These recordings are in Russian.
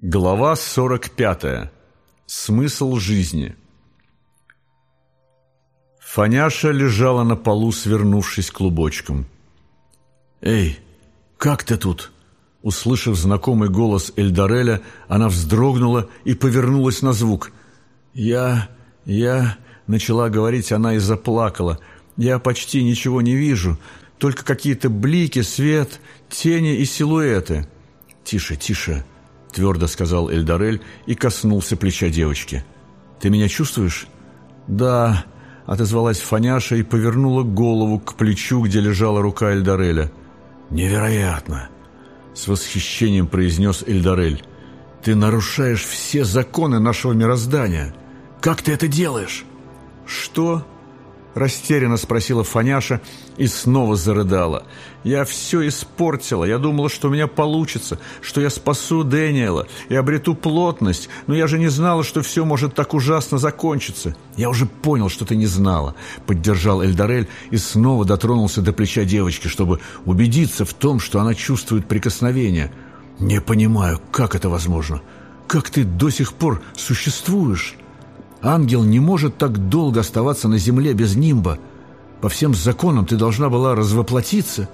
Глава 45. Смысл жизни. Фаняша лежала на полу, свернувшись клубочком. «Эй, как ты тут?» Услышав знакомый голос Эльдареля, она вздрогнула и повернулась на звук. «Я... я...» — начала говорить она и заплакала. «Я почти ничего не вижу, только какие-то блики, свет, тени и силуэты». «Тише, тише!» — твердо сказал Эльдарель и коснулся плеча девочки. «Ты меня чувствуешь?» «Да», — отозвалась Фаняша и повернула голову к плечу, где лежала рука Эльдареля. «Невероятно!» — с восхищением произнес Эльдарель. «Ты нарушаешь все законы нашего мироздания. Как ты это делаешь?» «Что?» Растерянно спросила Фаняша и снова зарыдала. «Я все испортила. Я думала, что у меня получится, что я спасу Дэниела и обрету плотность, но я же не знала, что все может так ужасно закончиться. Я уже понял, что ты не знала», — поддержал Эльдарель и снова дотронулся до плеча девочки, чтобы убедиться в том, что она чувствует прикосновение. «Не понимаю, как это возможно? Как ты до сих пор существуешь?» Ангел не может так долго оставаться на земле без нимба. По всем законам ты должна была развоплотиться.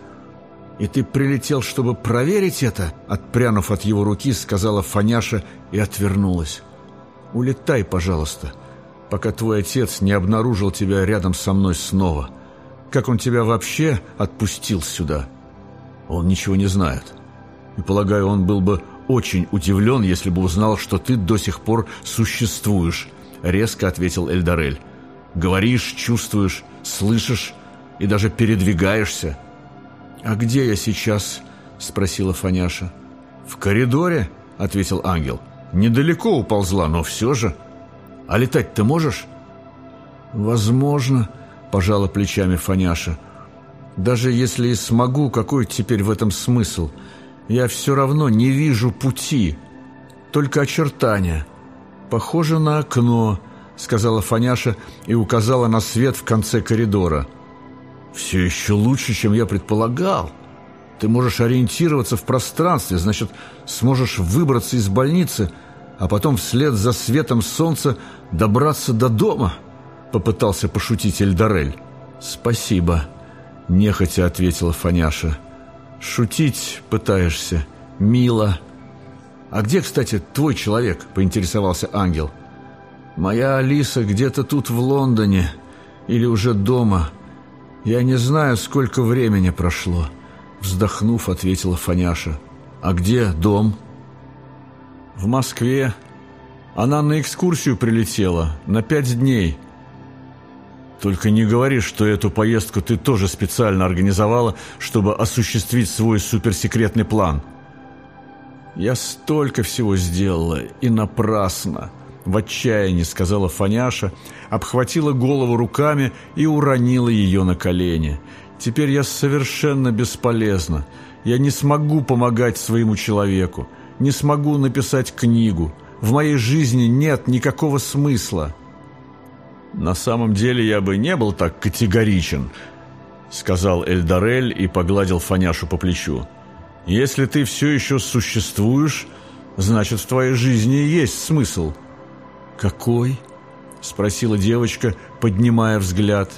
И ты прилетел, чтобы проверить это?» Отпрянув от его руки, сказала Фаняша и отвернулась. «Улетай, пожалуйста, пока твой отец не обнаружил тебя рядом со мной снова. Как он тебя вообще отпустил сюда?» «Он ничего не знает. И, полагаю, он был бы очень удивлен, если бы узнал, что ты до сих пор существуешь» резко ответил Эльдарель. «Говоришь, чувствуешь, слышишь и даже передвигаешься». «А где я сейчас?» — спросила Фаняша. «В коридоре», — ответил ангел. «Недалеко уползла, но все же. А летать ты можешь?» «Возможно», — пожала плечами Фаняша. «Даже если и смогу, какой теперь в этом смысл? Я все равно не вижу пути, только очертания». «Похоже на окно», — сказала Фаняша и указала на свет в конце коридора. «Все еще лучше, чем я предполагал. Ты можешь ориентироваться в пространстве, значит, сможешь выбраться из больницы, а потом вслед за светом солнца добраться до дома», — попытался пошутить Эльдарель. «Спасибо», — нехотя ответила Фаняша. «Шутить пытаешься, мило». «А где, кстати, твой человек?» – поинтересовался ангел. «Моя Алиса где-то тут в Лондоне или уже дома. Я не знаю, сколько времени прошло», – вздохнув, ответила Фаняша. «А где дом?» «В Москве. Она на экскурсию прилетела, на пять дней». «Только не говори, что эту поездку ты тоже специально организовала, чтобы осуществить свой суперсекретный план». «Я столько всего сделала, и напрасно!» В отчаянии сказала Фаняша, обхватила голову руками и уронила ее на колени. «Теперь я совершенно бесполезна. Я не смогу помогать своему человеку, не смогу написать книгу. В моей жизни нет никакого смысла». «На самом деле я бы не был так категоричен», — сказал Эльдарель и погладил Фаняшу по плечу. Если ты все еще существуешь, значит, в твоей жизни есть смысл». «Какой?» — спросила девочка, поднимая взгляд.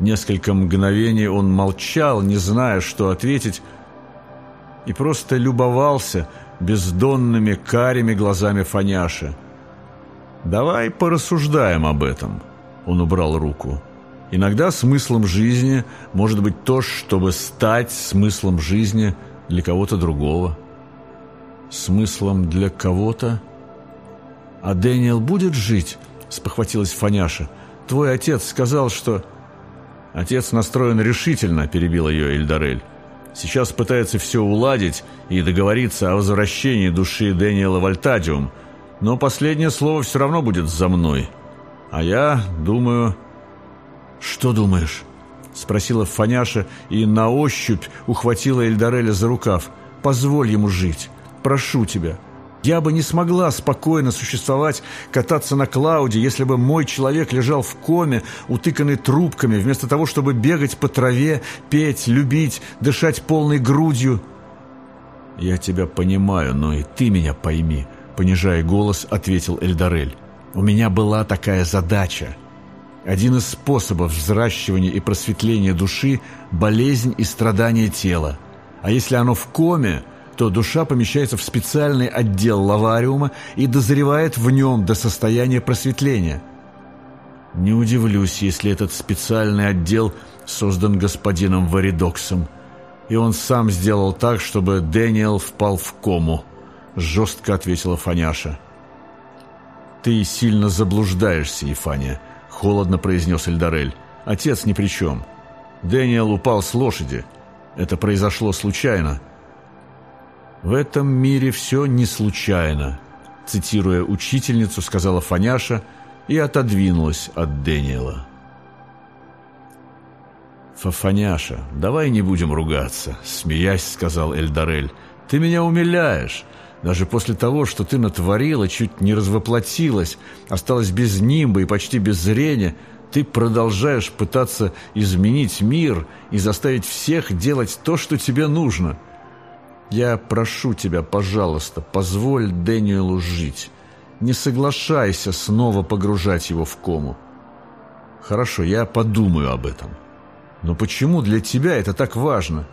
Несколько мгновений он молчал, не зная, что ответить, и просто любовался бездонными карими глазами Фаняши. «Давай порассуждаем об этом», — он убрал руку. Иногда смыслом жизни может быть то, чтобы стать смыслом жизни для кого-то другого. Смыслом для кого-то? А Дэниел будет жить? Спохватилась Фаняша. Твой отец сказал, что... Отец настроен решительно, перебил ее Эльдарель. Сейчас пытается все уладить и договориться о возвращении души Дэниела в Альтадиум, но последнее слово все равно будет за мной. А я думаю, «Что думаешь?» — спросила Фаняша и на ощупь ухватила Эльдареля за рукав. «Позволь ему жить. Прошу тебя. Я бы не смогла спокойно существовать, кататься на Клауде, если бы мой человек лежал в коме, утыканный трубками, вместо того, чтобы бегать по траве, петь, любить, дышать полной грудью». «Я тебя понимаю, но и ты меня пойми», — понижая голос, ответил Эльдарель. «У меня была такая задача. Один из способов взращивания и просветления души – болезнь и страдание тела. А если оно в коме, то душа помещается в специальный отдел лавариума и дозревает в нем до состояния просветления. Не удивлюсь, если этот специальный отдел создан господином Варидоксом – и он сам сделал так, чтобы Дэниел впал в кому», — жестко ответила Фаняша. «Ты сильно заблуждаешься, Ефания», — холодно произнес Эльдарель. «Отец ни при чем. Дэниел упал с лошади. Это произошло случайно». «В этом мире все не случайно», — цитируя учительницу, сказала Фаняша и отодвинулась от Дэниела. «Фафаняша, давай не будем ругаться», — смеясь сказал Эльдарель. «Ты меня умиляешь. Даже после того, что ты натворила, чуть не развоплотилась, осталась без нимба и почти без зрения, ты продолжаешь пытаться изменить мир и заставить всех делать то, что тебе нужно. Я прошу тебя, пожалуйста, позволь Дэниелу жить. Не соглашайся снова погружать его в кому. Хорошо, я подумаю об этом». Но почему для тебя это так важно?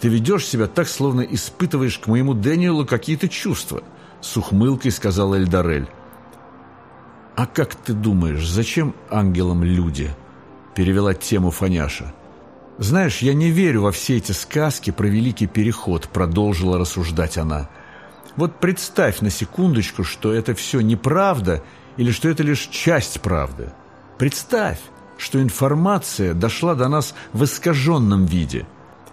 Ты ведешь себя так, словно испытываешь к моему Дэниелу какие-то чувства, с ухмылкой сказал Эльдарель. А как ты думаешь, зачем ангелам люди? Перевела тему Фаняша. Знаешь, я не верю во все эти сказки про великий переход, продолжила рассуждать она. Вот представь на секундочку, что это все неправда или что это лишь часть правды. Представь, что информация дошла до нас в искаженном виде.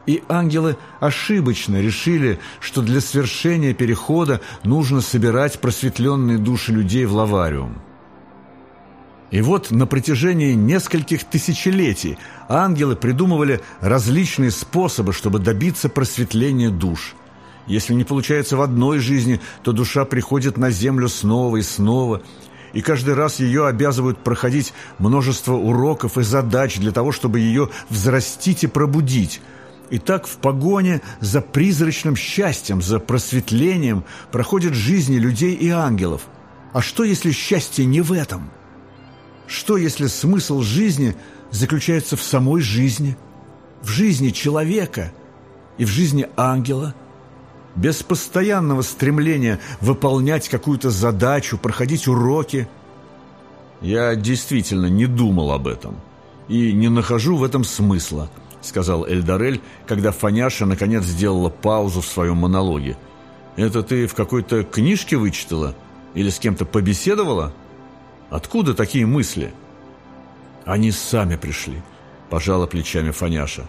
И ангелы ошибочно решили, что для свершения перехода нужно собирать просветленные души людей в лавариум. И вот на протяжении нескольких тысячелетий ангелы придумывали различные способы, чтобы добиться просветления душ. Если не получается в одной жизни, то душа приходит на землю снова и снова – и каждый раз ее обязывают проходить множество уроков и задач для того, чтобы ее взрастить и пробудить. И так в погоне за призрачным счастьем, за просветлением проходят жизни людей и ангелов. А что, если счастье не в этом? Что, если смысл жизни заключается в самой жизни, в жизни человека и в жизни ангела – без постоянного стремления выполнять какую-то задачу, проходить уроки. Я действительно не думал об этом и не нахожу в этом смысла, сказал Эльдарель, когда Фаняша наконец сделала паузу в своем монологе. Это ты в какой-то книжке вычитала или с кем-то побеседовала? Откуда такие мысли? Они сами пришли, пожала плечами Фаняша.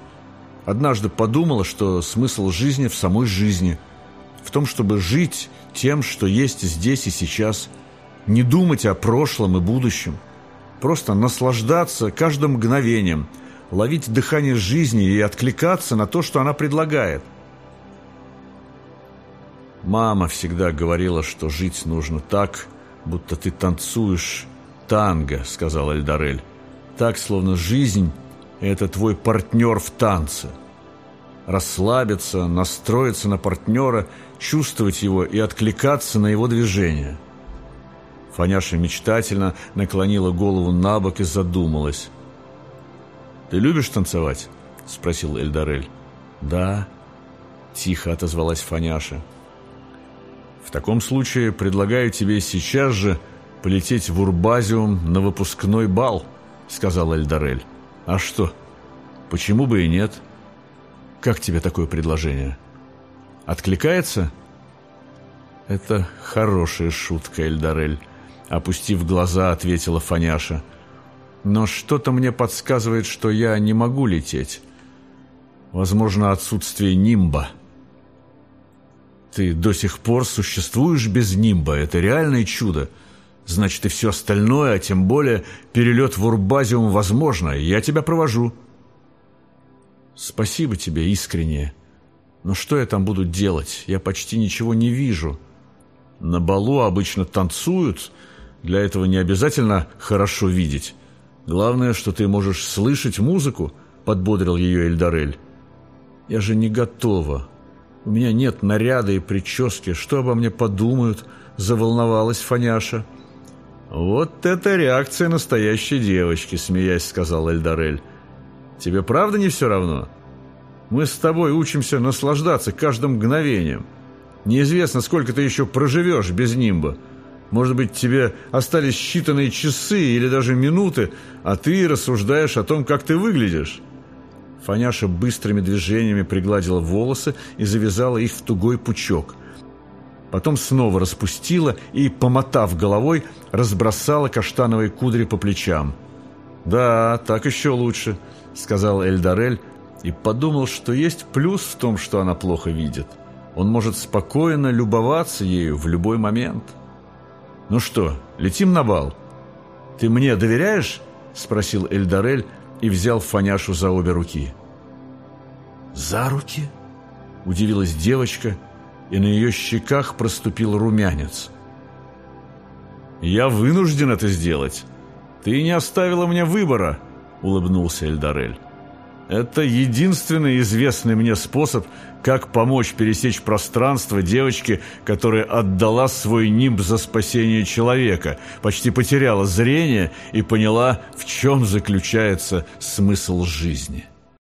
Однажды подумала, что смысл жизни в самой жизни – в том, чтобы жить тем, что есть здесь и сейчас, не думать о прошлом и будущем, просто наслаждаться каждым мгновением, ловить дыхание жизни и откликаться на то, что она предлагает. Мама всегда говорила, что жить нужно так, будто ты танцуешь танго, сказал Эльдарель. Так, словно жизнь – это твой партнер в танце – расслабиться, настроиться на партнера, чувствовать его и откликаться на его движения. Фаняша мечтательно наклонила голову на бок и задумалась. «Ты любишь танцевать?» – спросил Эльдарель. «Да», – тихо отозвалась Фаняша. «В таком случае предлагаю тебе сейчас же полететь в Урбазиум на выпускной бал», – сказал Эльдарель. «А что? Почему бы и нет?» Как тебе такое предложение? Откликается? Это хорошая шутка, Эльдарель. Опустив глаза, ответила Фаняша. Но что-то мне подсказывает, что я не могу лететь. Возможно, отсутствие нимба. Ты до сих пор существуешь без нимба. Это реальное чудо. Значит, и все остальное, а тем более перелет в Урбазиум возможно. Я тебя провожу. Спасибо тебе искренне. Но что я там буду делать? Я почти ничего не вижу. На балу обычно танцуют. Для этого не обязательно хорошо видеть. Главное, что ты можешь слышать музыку, подбодрил ее Эльдарель. Я же не готова. У меня нет наряда и прически. Что обо мне подумают?» – заволновалась Фаняша. «Вот это реакция настоящей девочки», – смеясь сказал Эльдарель. «Тебе правда не все равно? Мы с тобой учимся наслаждаться каждым мгновением. Неизвестно, сколько ты еще проживешь без нимба. Может быть, тебе остались считанные часы или даже минуты, а ты рассуждаешь о том, как ты выглядишь». Фаняша быстрыми движениями пригладила волосы и завязала их в тугой пучок. Потом снова распустила и, помотав головой, разбросала каштановые кудри по плечам. «Да, так еще лучше», — сказал Эльдарель и подумал, что есть плюс в том, что она плохо видит. Он может спокойно любоваться ею в любой момент. «Ну что, летим на бал?» «Ты мне доверяешь?» — спросил Эльдарель, и взял Фаняшу за обе руки. «За руки?» – удивилась девочка, и на ее щеках проступил румянец. «Я вынужден это сделать. Ты не оставила мне выбора», – улыбнулся Эльдарель. «Это единственный известный мне способ, как помочь пересечь пространство девочке, которая отдала свой нимб за спасение человека, почти потеряла зрение и поняла, в чем заключается смысл жизни».